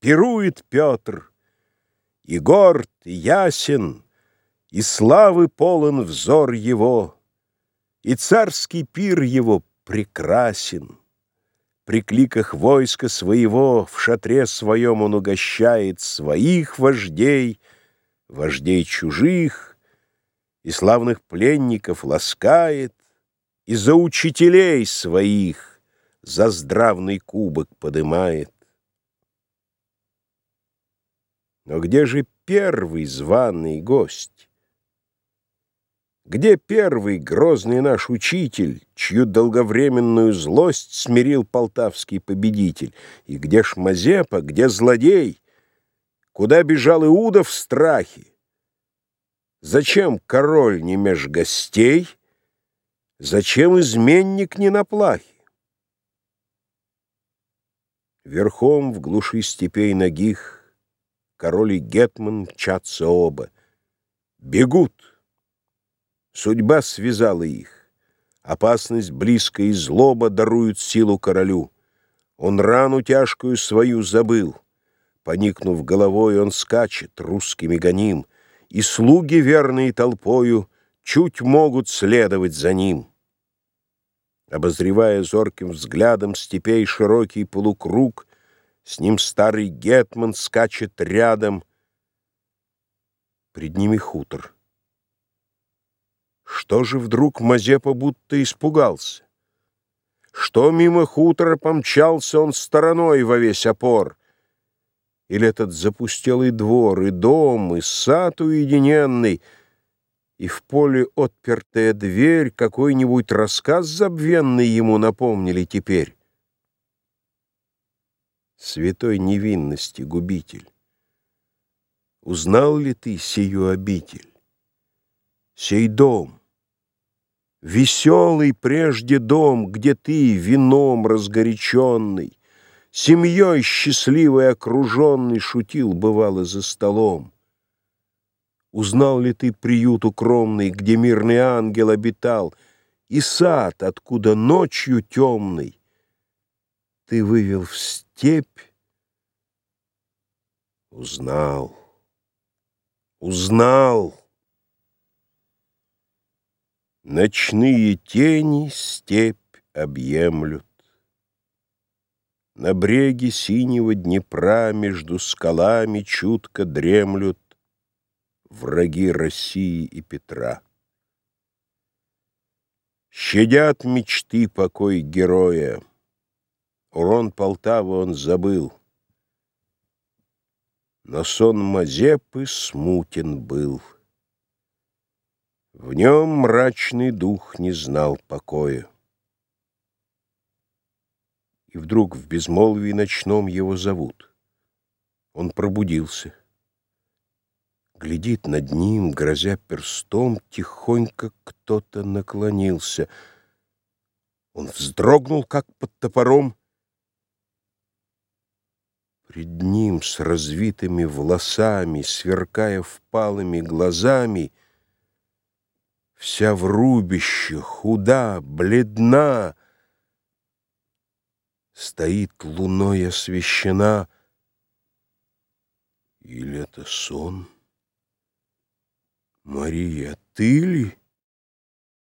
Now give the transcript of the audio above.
пирует Петр, И горд, и ясен, и славы полон взор его, И царский пир его прекрасен. При кликах войска своего В шатре своем он угощает Своих вождей, вождей чужих, И славных пленников ласкает, И за учителей своих За здравный кубок подымает. Но где же первый званый гость? Где первый грозный наш учитель, Чью долговременную злость Смирил полтавский победитель? И где ж Мазепа, где злодей? Куда бежал Иуда в страхе? Зачем король не меж гостей? Зачем изменник не на плахе? Верхом в глуши степей ногих Король и гетман мчатся оба. Бегут! Судьба связала их. Опасность близкая и злоба даруют силу королю. Он рану тяжкую свою забыл. Поникнув головой, он скачет, русскими гоним, И слуги, верные толпою, Чуть могут следовать за ним. Обозревая зорким взглядом Степей широкий полукруг, С ним старый гетман скачет рядом. Пред ними хутор. Что же вдруг Мазепа будто испугался? Что мимо хутора помчался он стороной во весь опор? Или этот запустелый двор, и дом, и сад уединенный, и в поле отпертая дверь, какой-нибудь рассказ забвенный ему напомнили теперь? Святой невинности губитель, узнал ли ты сию обитель, сей дом? Веселый прежде дом, где ты вином разгоряченный, Семьей счастливой окруженный Шутил, бывало, за столом. Узнал ли ты приют укромный, Где мирный ангел обитал, И сад, откуда ночью темный Ты вывел в степь? Узнал, узнал. Ночные тени степь объемлют. На бреге синего Днепра Между скалами чутко дремлют Враги России и Петра. Щадят мечты покой героя, Урон Полтавы он забыл, Но сон Мазепы смутен был. В нем мрачный дух не знал покоя. И вдруг в безмолвии ночном его зовут. Он пробудился. Глядит над ним, грозя перстом, Тихонько кто-то наклонился. Он вздрогнул, как под топором. Пред ним с развитыми волосами, Сверкая впалыми глазами, вся в рубище, худа, бледна, Стоит луной освещена. Или это сон? Мария, ты ли?